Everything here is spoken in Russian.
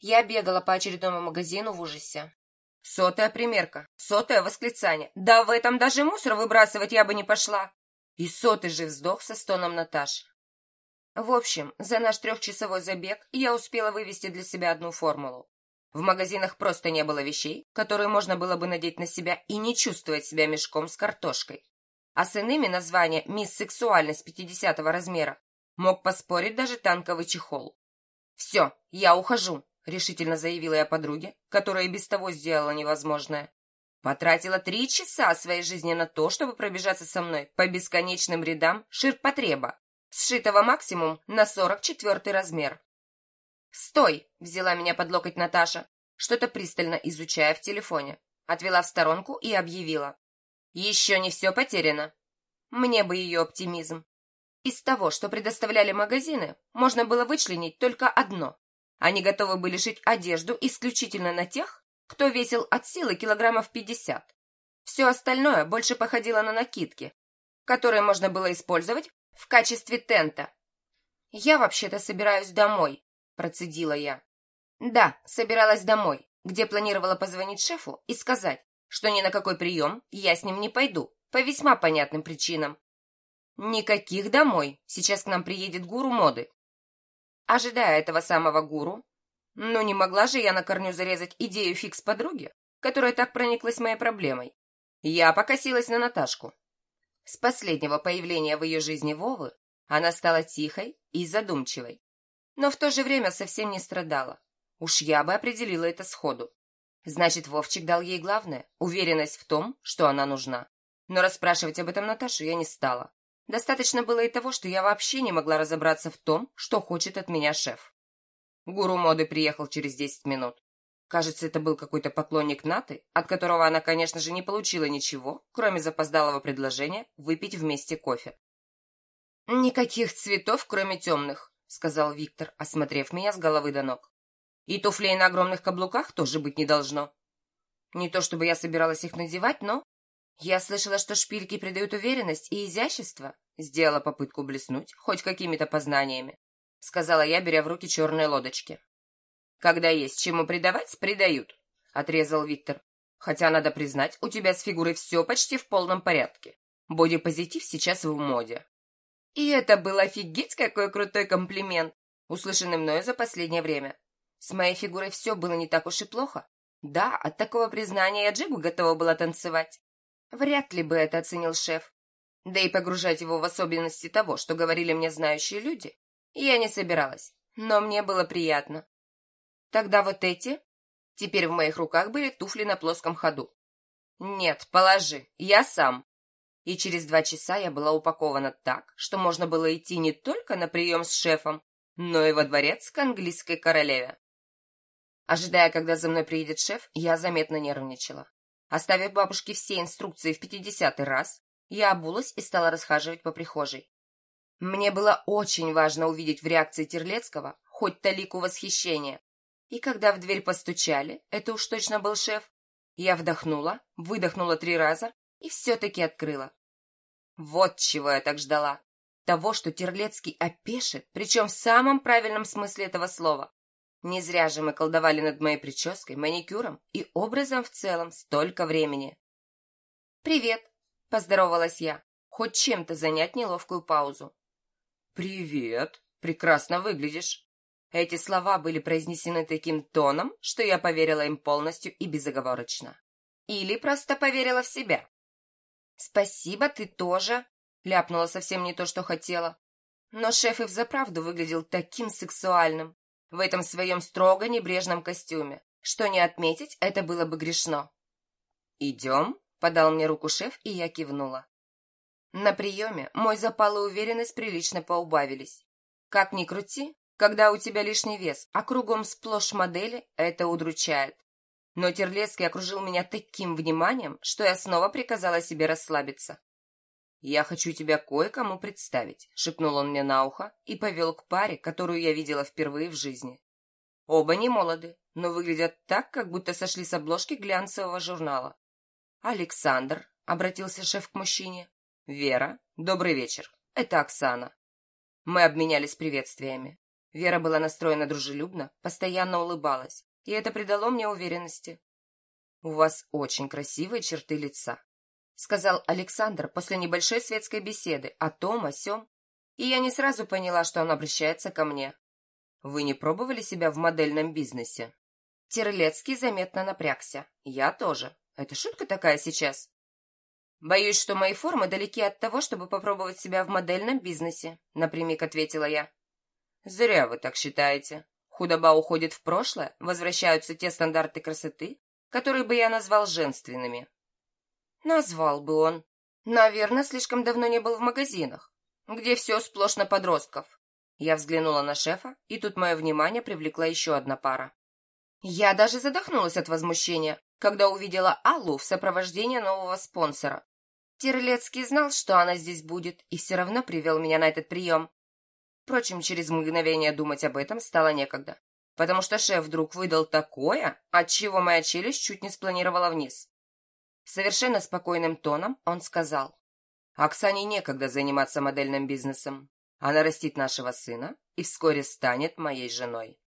Я бегала по очередному магазину в ужасе. Сотая примерка, сотое восклицание. Да в этом даже мусор выбрасывать я бы не пошла. И сотый же вздох со стоном Наташи. В общем, за наш трехчасовой забег я успела вывести для себя одну формулу. В магазинах просто не было вещей, которые можно было бы надеть на себя и не чувствовать себя мешком с картошкой. А с иными название «Мисс Сексуальность 50 размера» мог поспорить даже танковый чехол. «Все, я ухожу», — решительно заявила я подруге, которая и без того сделала невозможное. Потратила три часа своей жизни на то, чтобы пробежаться со мной по бесконечным рядам ширпотреба, сшитого максимум на сорок четвертый размер. «Стой!» — взяла меня под локоть Наташа, что-то пристально изучая в телефоне. Отвела в сторонку и объявила. «Еще не все потеряно. Мне бы ее оптимизм. Из того, что предоставляли магазины, можно было вычленить только одно. Они готовы были шить одежду исключительно на тех, кто весил от силы килограммов пятьдесят. Все остальное больше походило на накидки, которые можно было использовать в качестве тента. «Я вообще-то собираюсь домой», — процедила я. «Да, собиралась домой, где планировала позвонить шефу и сказать, что ни на какой прием я с ним не пойду, по весьма понятным причинам. Никаких домой, сейчас к нам приедет гуру моды». Ожидая этого самого гуру, ну не могла же я на корню зарезать идею фикс подруги, которая так прониклась моей проблемой. Я покосилась на Наташку. С последнего появления в ее жизни Вовы она стала тихой и задумчивой но в то же время совсем не страдала. Уж я бы определила это сходу. Значит, Вовчик дал ей главное — уверенность в том, что она нужна. Но расспрашивать об этом Наташу я не стала. Достаточно было и того, что я вообще не могла разобраться в том, что хочет от меня шеф. Гуру моды приехал через десять минут. Кажется, это был какой-то поклонник Наты, от которого она, конечно же, не получила ничего, кроме запоздалого предложения выпить вместе кофе. «Никаких цветов, кроме темных», — сказал Виктор, осмотрев меня с головы до ног. «И туфлей на огромных каблуках тоже быть не должно. Не то чтобы я собиралась их надевать, но... Я слышала, что шпильки придают уверенность и изящество. Сделала попытку блеснуть, хоть какими-то познаниями», — сказала я, беря в руки черные лодочки. «Когда есть чему придавать, придают», — отрезал Виктор. «Хотя, надо признать, у тебя с фигурой все почти в полном порядке. Бодипозитив сейчас в моде. И это был офигеть какой крутой комплимент, услышанный мною за последнее время. С моей фигурой все было не так уж и плохо. Да, от такого признания я джигу готова была танцевать. Вряд ли бы это оценил шеф. Да и погружать его в особенности того, что говорили мне знающие люди, я не собиралась, но мне было приятно. Тогда вот эти... Теперь в моих руках были туфли на плоском ходу. Нет, положи, я сам и через два часа я была упакована так, что можно было идти не только на прием с шефом, но и во дворец к английской королеве. Ожидая, когда за мной приедет шеф, я заметно нервничала. Оставив бабушке все инструкции в пятидесятый раз, я обулась и стала расхаживать по прихожей. Мне было очень важно увидеть в реакции Терлецкого хоть талику восхищения. И когда в дверь постучали, это уж точно был шеф, я вдохнула, выдохнула три раза и все-таки открыла. Вот чего я так ждала. Того, что Терлецкий опешит, причем в самом правильном смысле этого слова. Не зря же мы колдовали над моей прической, маникюром и образом в целом столько времени. «Привет!» — поздоровалась я. Хоть чем-то занять неловкую паузу. «Привет! Прекрасно выглядишь!» Эти слова были произнесены таким тоном, что я поверила им полностью и безоговорочно. Или просто поверила в себя. «Спасибо, ты тоже», — ляпнула совсем не то, что хотела. Но шеф и взаправду выглядел таким сексуальным в этом своем строго небрежном костюме, что не отметить это было бы грешно. «Идем?» — подал мне руку шеф, и я кивнула. На приеме мой запал и уверенность прилично поубавились. Как ни крути, когда у тебя лишний вес, а кругом сплошь модели, это удручает. Но Терлецкий окружил меня таким вниманием, что я снова приказала себе расслабиться. «Я хочу тебя кое-кому представить», — шепнул он мне на ухо и повел к паре, которую я видела впервые в жизни. Оба не молоды, но выглядят так, как будто сошли с обложки глянцевого журнала. «Александр», — обратился шеф к мужчине. «Вера, добрый вечер. Это Оксана». Мы обменялись приветствиями. Вера была настроена дружелюбно, постоянно улыбалась, и это придало мне уверенности. «У вас очень красивые черты лица», — сказал Александр после небольшой светской беседы о том, о сём, и я не сразу поняла, что он обращается ко мне. «Вы не пробовали себя в модельном бизнесе?» Терлецкий заметно напрягся. «Я тоже. Это шутка такая сейчас?» «Боюсь, что мои формы далеки от того, чтобы попробовать себя в модельном бизнесе», — напрямик ответила я. Зря вы так считаете. Худоба уходит в прошлое, возвращаются те стандарты красоты, которые бы я назвал женственными. Назвал бы он. Наверное, слишком давно не был в магазинах, где все сплошь на подростков. Я взглянула на шефа, и тут мое внимание привлекла еще одна пара. Я даже задохнулась от возмущения, когда увидела Аллу в сопровождении нового спонсора. Терлецкий знал, что она здесь будет, и все равно привел меня на этот прием. Впрочем, через мгновение думать об этом стало некогда, потому что шеф вдруг выдал такое, от чего моя челюсть чуть не спланировала вниз. Совершенно спокойным тоном он сказал, «Оксане некогда заниматься модельным бизнесом. Она растит нашего сына и вскоре станет моей женой».